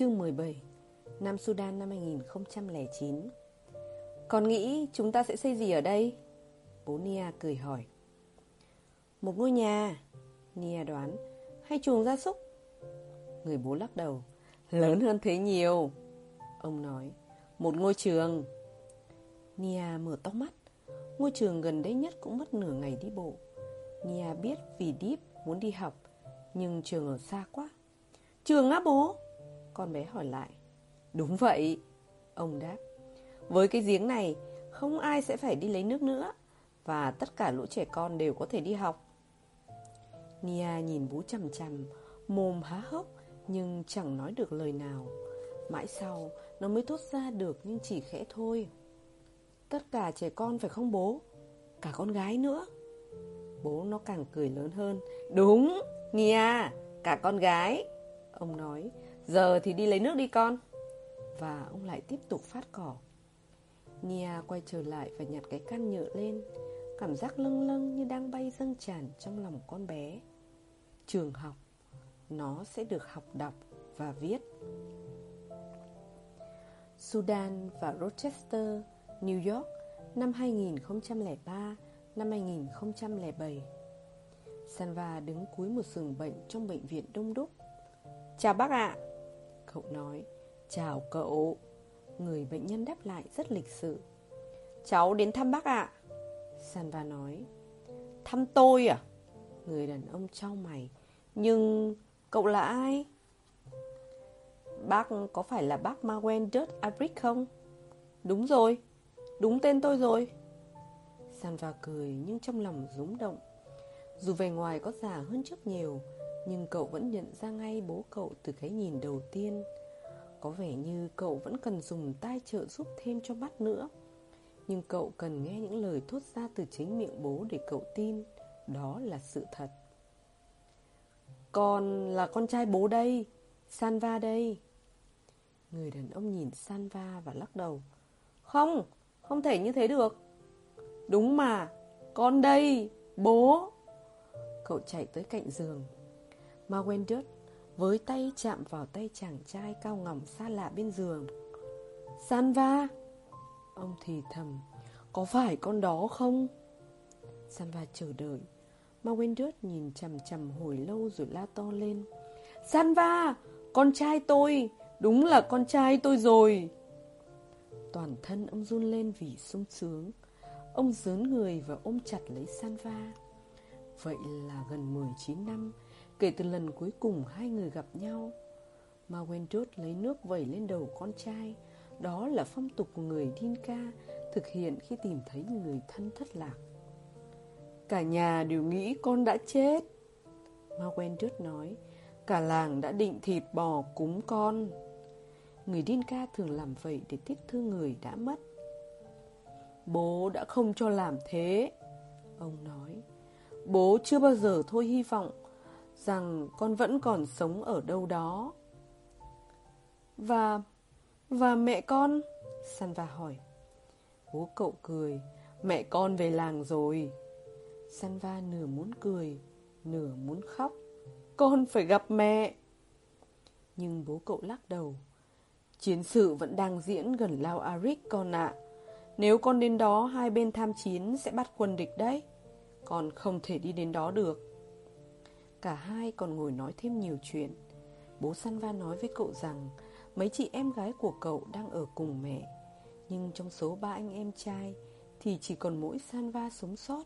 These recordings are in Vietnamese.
Chương 17 Nam Sudan năm 2009 còn nghĩ chúng ta sẽ xây gì ở đây? Bố Nia cười hỏi. Một ngôi nhà. Nia đoán. Hay chuồng gia súc? Người bố lắc đầu. Lớn hơn thế nhiều. Ông nói. Một ngôi trường. Nia mở tóc mắt. Ngôi trường gần đây nhất cũng mất nửa ngày đi bộ. Nia biết vì Deep muốn đi học, Nhưng trường ở xa quá. Trường á bố? Con bé hỏi lại. Đúng vậy, Ông đáp. Với cái giếng này, Không ai sẽ phải đi lấy nước nữa, Và tất cả lũ trẻ con đều có thể đi học. Nia nhìn bố chằm chằm, Mồm há hốc, Nhưng chẳng nói được lời nào. Mãi sau, Nó mới thốt ra được nhưng chỉ khẽ thôi. Tất cả trẻ con phải không bố? Cả con gái nữa. Bố nó càng cười lớn hơn. Đúng, Nia, Cả con gái, Ông nói. Giờ thì đi lấy nước đi con. Và ông lại tiếp tục phát cỏ. Nia quay trở lại và nhặt cái can nhựa lên. Cảm giác lâng lâng như đang bay dâng tràn trong lòng con bé. Trường học Nó sẽ được học đọc và viết. Sudan và Rochester, New York năm 2003, năm 2007 Sanva đứng cuối một giường bệnh trong bệnh viện đông đúc. Chào bác ạ. Cậu nói, Chào cậu. Người bệnh nhân đáp lại rất lịch sự, Cháu đến thăm bác ạ. Sanva nói, Thăm tôi à? Người đàn ông trao mày, Nhưng cậu là ai? Bác có phải là bác Marwen Dirt Abrick không? Đúng rồi, Đúng tên tôi rồi. Sanva cười nhưng trong lòng rúng động. Dù vẻ ngoài có già hơn trước nhiều nhưng cậu vẫn nhận ra ngay bố cậu từ cái nhìn đầu tiên. Có vẻ như cậu vẫn cần dùng tai trợ giúp thêm cho bắt nữa. Nhưng cậu cần nghe những lời thốt ra từ chính miệng bố để cậu tin. Đó là sự thật. Con là con trai bố đây Sanva đây. Người đàn ông nhìn Sanva và lắc đầu. Không, không thể như thế được. Đúng mà, con đây, bố. Cậu chạy tới cạnh giường. Ma với tay chạm vào tay chàng trai cao ngỏng xa lạ bên giường. Sanva Ông thì thầm, Có phải con đó không? Sanva chờ đợi. Ma nhìn chầm chầm hồi lâu rồi la to lên. Sanva Con trai tôi, Đúng là con trai tôi rồi. Toàn thân ông run lên vì sung sướng. Ông dớn người và ôm chặt lấy Sanva Vậy là gần 19 năm Kể từ lần cuối cùng hai người gặp nhau, Ma Wendrot lấy nước vẩy lên đầu con trai. Đó là phong tục của người Dinka Thực hiện khi tìm thấy người thân thất lạc. Cả nhà đều nghĩ con đã chết. Ma Wendrot nói, Cả làng đã định thịt bò cúng con. Người Dinka thường làm vậy để tiếc thương người đã mất. Bố đã không cho làm thế, Ông nói. Bố chưa bao giờ thôi hy vọng Rằng con vẫn còn sống ở đâu đó. Và... và mẹ con? Sanva hỏi. Bố cậu cười. Mẹ con về làng rồi. Sanva nửa muốn cười, Nửa muốn khóc. Con phải gặp mẹ. Nhưng bố cậu lắc đầu. Chiến sự vẫn đang diễn gần Lao Arik, con ạ. Nếu con đến đó, Hai bên tham chiến sẽ bắt quân địch đấy. Con không thể đi đến đó được. Cả hai còn ngồi nói thêm nhiều chuyện. Bố Sanva nói với cậu rằng, Mấy chị em gái của cậu đang ở cùng mẹ. Nhưng trong số ba anh em trai, Thì chỉ còn mỗi Sanva sống sót.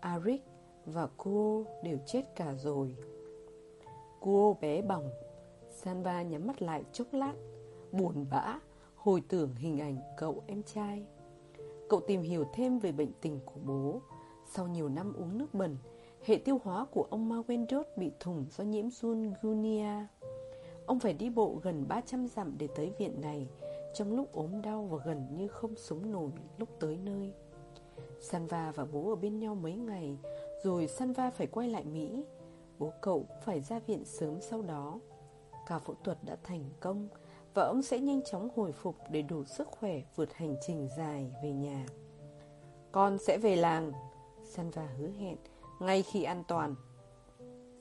Arik và Kuo đều chết cả rồi. Kuo bé bỏng. Sanva nhắm mắt lại chốc lát, Buồn bã, Hồi tưởng hình ảnh cậu em trai. Cậu tìm hiểu thêm về bệnh tình của bố. Sau nhiều năm uống nước bẩn Hệ tiêu hóa của ông Mawendot bị thủng do nhiễm Gunia. Ông phải đi bộ gần 300 dặm để tới viện này, Trong lúc ốm đau và gần như không sống nổi lúc tới nơi. Sanva và bố ở bên nhau mấy ngày, Rồi Sanva phải quay lại Mỹ. Bố cậu phải ra viện sớm sau đó. Cả phẫu thuật đã thành công Và ông sẽ nhanh chóng hồi phục để đủ sức khỏe vượt hành trình dài về nhà. Con sẽ về làng, Sanva hứa hẹn ngay khi an toàn.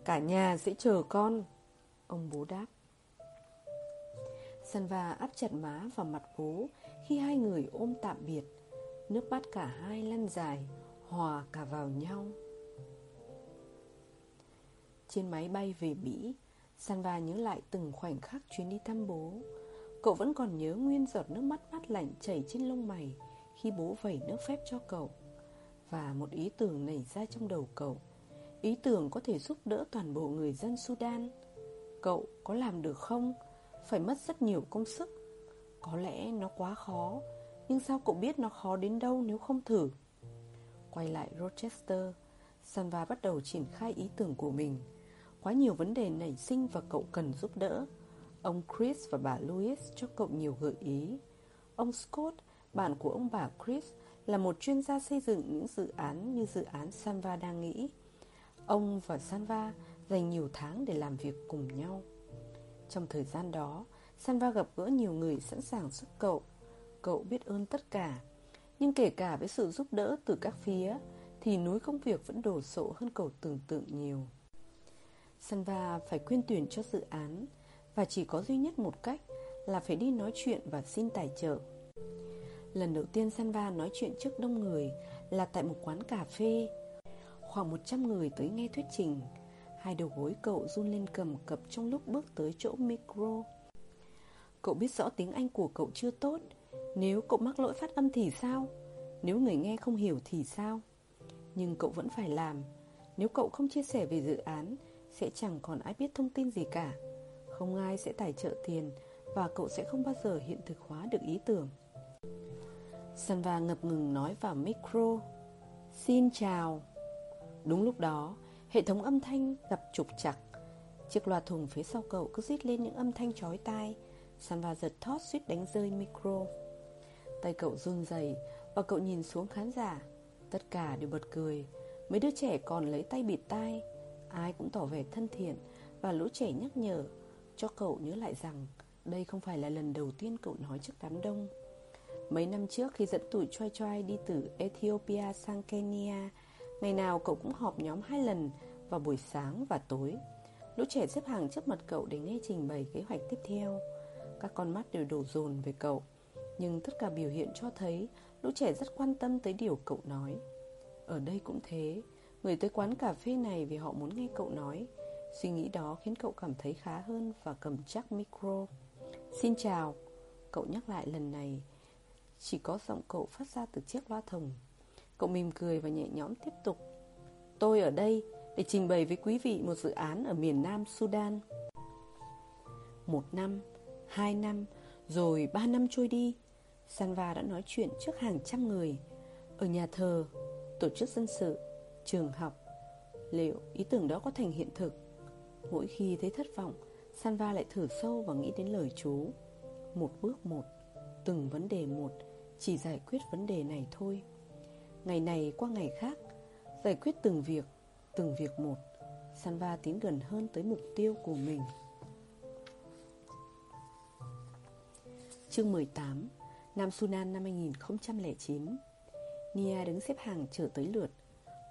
Cả nhà sẽ chờ con. Ông bố đáp. Sanva áp chặt má vào mặt bố khi hai người ôm tạm biệt. Nước mắt cả hai lăn dài, hòa cả vào nhau. Trên máy bay về Mỹ, Sanva nhớ lại từng khoảnh khắc chuyến đi thăm bố. Cậu vẫn còn nhớ nguyên giọt nước mắt mát lạnh chảy trên lông mày khi bố vẩy nước phép cho cậu. Và một ý tưởng nảy ra trong đầu cậu. Ý tưởng có thể giúp đỡ toàn bộ người dân Sudan. Cậu có làm được không? Phải mất rất nhiều công sức. Có lẽ nó quá khó, nhưng sao cậu biết nó khó đến đâu nếu không thử? Quay lại Rochester, Sanva bắt đầu triển khai ý tưởng của mình. Quá nhiều vấn đề nảy sinh và cậu cần giúp đỡ. Ông Chris và bà Louis cho cậu nhiều gợi ý. Ông Scott, bạn của ông bà Chris, là một chuyên gia xây dựng những dự án như dự án Sanva đang nghĩ. Ông và Sanva dành nhiều tháng để làm việc cùng nhau. Trong thời gian đó, Sanva gặp gỡ nhiều người sẵn sàng giúp cậu. Cậu biết ơn tất cả. Nhưng kể cả với sự giúp đỡ từ các phía, thì núi công việc vẫn đổ sộ hơn cậu tưởng tượng nhiều. Sanva phải quyên tuyển cho dự án và chỉ có duy nhất một cách là phải đi nói chuyện và xin tài trợ. Lần đầu tiên Sanva nói chuyện trước đông người là tại một quán cà phê. Khoảng 100 người tới nghe thuyết trình. Hai đầu gối cậu run lên cầm cập trong lúc bước tới chỗ micro. Cậu biết rõ tiếng Anh của cậu chưa tốt. Nếu cậu mắc lỗi phát âm thì sao? Nếu người nghe không hiểu thì sao? Nhưng cậu vẫn phải làm. Nếu cậu không chia sẻ về dự án, sẽ chẳng còn ai biết thông tin gì cả. Không ai sẽ tài trợ tiền và cậu sẽ không bao giờ hiện thực hóa được ý tưởng. Sanva ngập ngừng nói vào micro. Xin chào. Đúng lúc đó, hệ thống âm thanh gặp trục chặt. Chiếc loa thùng phía sau cậu cứ rít lên những âm thanh chói tai. Sanva giật thót suýt đánh rơi micro. Tay cậu run rẩy và cậu nhìn xuống khán giả. Tất cả đều bật cười. Mấy đứa trẻ còn lấy tay bịt tai. Ai cũng tỏ vẻ thân thiện và lũ trẻ nhắc nhở cho cậu nhớ lại rằng đây không phải là lần đầu tiên cậu nói trước đám đông. Mấy năm trước khi dẫn tụi Choi Choi đi từ Ethiopia sang Kenya, ngày nào cậu cũng họp nhóm hai lần vào buổi sáng và tối. Lũ trẻ xếp hàng trước mặt cậu để nghe trình bày kế hoạch tiếp theo. Các con mắt đều đổ dồn về cậu, nhưng tất cả biểu hiện cho thấy lũ trẻ rất quan tâm tới điều cậu nói. Ở đây cũng thế, người tới quán cà phê này vì họ muốn nghe cậu nói. Suy nghĩ đó khiến cậu cảm thấy khá hơn và cầm chắc micro. Xin chào, cậu nhắc lại lần này chỉ có giọng cậu phát ra từ chiếc loa thùng. Cậu mỉm cười và nhẹ nhõm tiếp tục. Tôi ở đây để trình bày với quý vị một dự án ở miền Nam Sudan. Một năm, hai năm, rồi ba năm trôi đi. Sanva đã nói chuyện trước hàng trăm người. Ở nhà thờ, tổ chức dân sự, trường học. Liệu ý tưởng đó có thành hiện thực? Mỗi khi thấy thất vọng Sanva lại thử sâu và nghĩ đến lời chú. Một bước một Từng vấn đề một. Chỉ giải quyết vấn đề này thôi. Ngày này qua ngày khác, Giải quyết từng việc Từng việc một. Sanva tiến gần hơn tới mục tiêu của mình. Chương 18 Nam Sunan năm 2009 Nia đứng xếp hàng chờ tới lượt.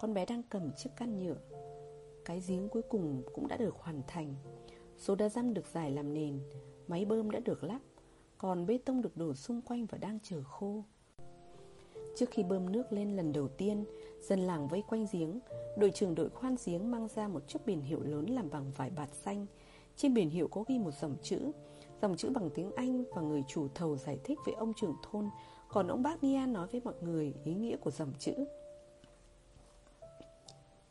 Con bé đang cầm chiếc can nhựa. Cái giếng cuối cùng cũng đã được hoàn thành. Số đa răm được giải làm nền. Máy bơm đã được lắp còn bê tông được đổ xung quanh và đang chờ khô. Trước khi bơm nước lên lần đầu tiên, Dân làng vây quanh giếng, Đội trưởng đội khoan giếng mang ra một chiếc biển hiệu lớn làm bằng vải bạt xanh. Trên biển hiệu có ghi một dòng chữ Dòng chữ bằng tiếng Anh và người chủ thầu giải thích với ông trưởng thôn. Còn ông bác Nia nói với mọi người ý nghĩa của dòng chữ.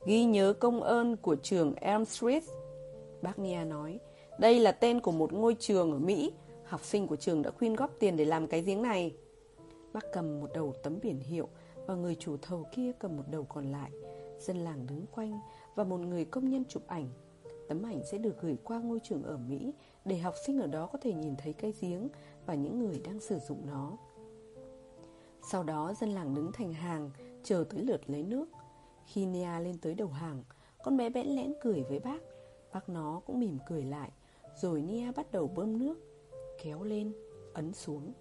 Ghi nhớ công ơn của trường Elm Street. Bác Nia nói, Đây là tên của một ngôi trường ở Mỹ Học sinh của trường đã khuyên góp tiền để làm cái giếng này. Bác cầm một đầu tấm biển hiệu Và người chủ thầu kia cầm một đầu còn lại. Dân làng đứng quanh Và một người công nhân chụp ảnh. Tấm ảnh sẽ được gửi qua ngôi trường ở Mỹ Để học sinh ở đó có thể nhìn thấy cái giếng Và những người đang sử dụng nó. Sau đó, dân làng đứng thành hàng, Chờ tới lượt lấy nước. Khi Nia lên tới đầu hàng, Con bé bẽn lẽn cười với bác. Bác nó cũng mỉm cười lại, Rồi Nia bắt đầu bơm nước kéo lên, ấn xuống.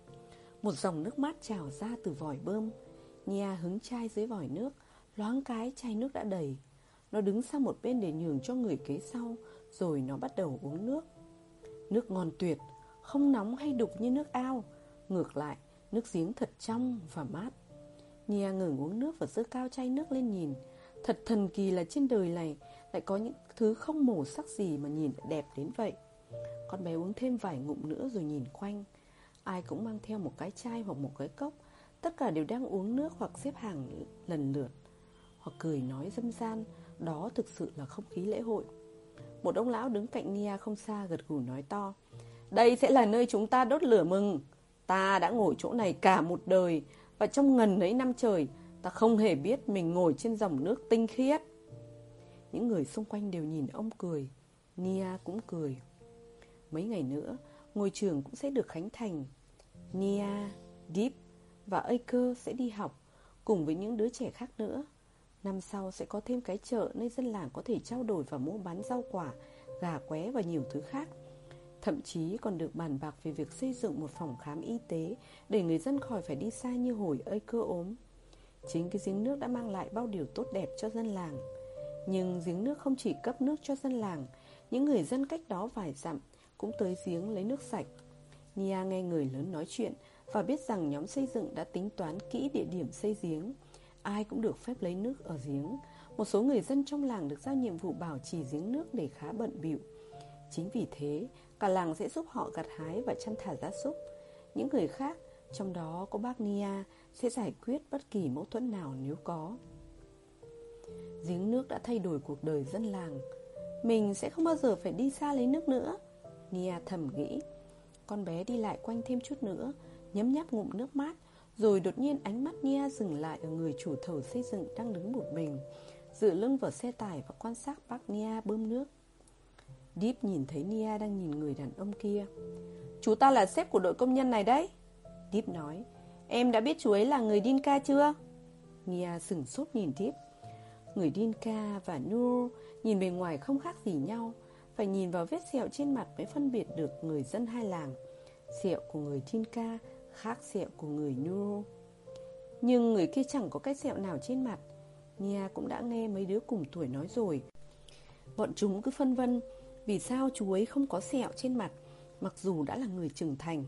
Một dòng nước mát trào ra từ vòi bơm. Nia hứng chai dưới vòi nước Loáng cái chai nước đã đầy. Nó đứng sang một bên để nhường cho người kế sau Rồi nó bắt đầu uống nước. Nước ngon tuyệt Không nóng hay đục như nước ao. Ngược lại, nước giếng thật trong và mát. Nia ngừng uống nước và dơ cao chai nước lên nhìn. Thật thần kỳ là trên đời này Lại có những thứ không màu sắc gì mà nhìn đẹp đến vậy. Con bé uống thêm vài ngụm nữa rồi nhìn quanh. Ai cũng mang theo một cái chai hoặc một cái cốc. Tất cả đều đang uống nước hoặc xếp hàng lần lượt. Hoặc cười nói dâm gian, Đó thực sự là không khí lễ hội. Một ông lão đứng cạnh Nia không xa gật gù nói to, Đây sẽ là nơi chúng ta đốt lửa mừng. Ta đã ngồi chỗ này cả một đời, Và trong ngần ấy năm trời, Ta không hề biết mình ngồi trên dòng nước tinh khiết. Những người xung quanh đều nhìn ông cười. Nia cũng cười. Mấy ngày nữa Ngôi trường cũng sẽ được khánh thành. Nia, Deep và Aker sẽ đi học Cùng với những đứa trẻ khác nữa. Năm sau sẽ có thêm cái chợ Nơi dân làng có thể trao đổi và mua bán rau quả Gà qué và nhiều thứ khác. Thậm chí còn được bàn bạc về việc xây dựng một phòng khám y tế Để người dân khỏi phải đi xa như hồi Aker ốm. Chính cái giếng nước đã mang lại bao điều tốt đẹp cho dân làng. Nhưng giếng nước không chỉ cấp nước cho dân làng Những người dân cách đó vài dặm cũng tới giếng lấy nước sạch Nia nghe người lớn nói chuyện Và biết rằng nhóm xây dựng đã tính toán kỹ địa điểm xây giếng Ai cũng được phép lấy nước ở giếng Một số người dân trong làng được giao nhiệm vụ bảo trì giếng nước để khá bận bịu Chính vì thế, cả làng sẽ giúp họ gặt hái và chăn thả gia súc Những người khác, trong đó có bác Nia sẽ giải quyết bất kỳ mâu thuẫn nào nếu có. Giếng nước đã thay đổi cuộc đời dân làng. Mình sẽ không bao giờ phải đi xa lấy nước nữa. Nia thầm nghĩ. Con bé đi lại quanh thêm chút nữa, nhấm nháp ngụm nước mát, rồi đột nhiên ánh mắt Nia dừng lại ở người chủ thầu xây dựng đang đứng một mình, dựa lưng vào xe tải và quan sát bác Nia bơm nước. Deep nhìn thấy Nia đang nhìn người đàn ông kia. Chú ta là sếp của đội công nhân này đấy. Deep nói, Em đã biết chú ấy là người Dinka chưa? Nia sửng sốt nhìn Deep. Người Dinka và Nur nhìn bề ngoài không khác gì nhau phải nhìn vào vết sẹo trên mặt mới phân biệt được người dân hai làng, Sẹo của người Dinka khác sẹo của người Nur Nhưng người kia chẳng có cái sẹo nào trên mặt. Nia cũng đã nghe mấy đứa cùng tuổi nói rồi. Bọn chúng cứ phân vân Vì sao chú ấy không có sẹo trên mặt, Mặc dù đã là người trưởng thành.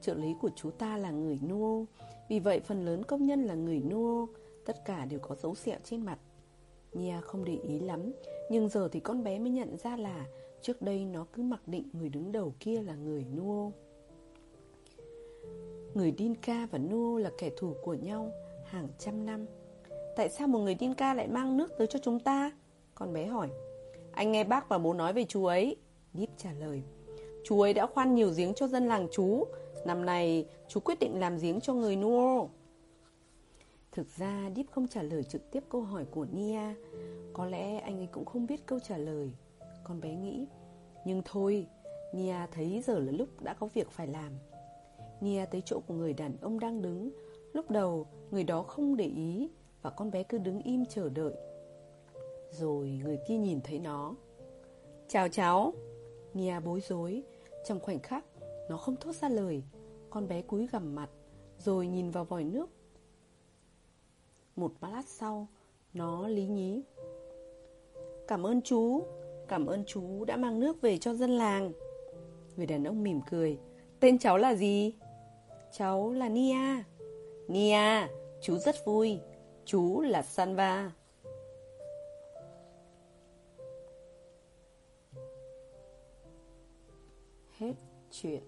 Trợ lý của chú ta là người Nuo Vì vậy phần lớn công nhân là người Nuo Tất cả đều có dấu sẹo trên mặt. Nia không để ý lắm, Nhưng giờ thì con bé mới nhận ra là Trước đây nó cứ mặc định người đứng đầu kia là người Nuo. Người Dinka và Nuo là kẻ thù của nhau Hàng trăm năm. Tại sao một người Dinka lại mang nước tới cho chúng ta? Con bé hỏi. Anh nghe bác và bố nói về chú ấy. Deep trả lời. Chú ấy đã khoan nhiều giếng cho dân làng chú. Năm nay, chú quyết định làm giếng cho người Nuo. Thực ra Deep không trả lời trực tiếp câu hỏi của Nia. Có lẽ anh ấy cũng không biết câu trả lời. Con bé nghĩ, Nhưng thôi, Nia thấy giờ là lúc đã có việc phải làm. Nia tới chỗ của người đàn ông đang đứng. Lúc đầu, người đó không để ý Và con bé cứ đứng im chờ đợi. Rồi người kia nhìn thấy nó. Chào cháu. Nia bối rối. Trong khoảnh khắc, nó không thốt ra lời. Con bé cúi gằm mặt, Rồi nhìn vào vòi nước một lát sau Nó lý nhí. Cảm ơn chú Cảm ơn chú đã mang nước về cho dân làng. Người đàn ông mỉm cười. Tên cháu là gì? Cháu là Nia. Nia, chú rất vui. Chú là Sanva. Hết chuyện.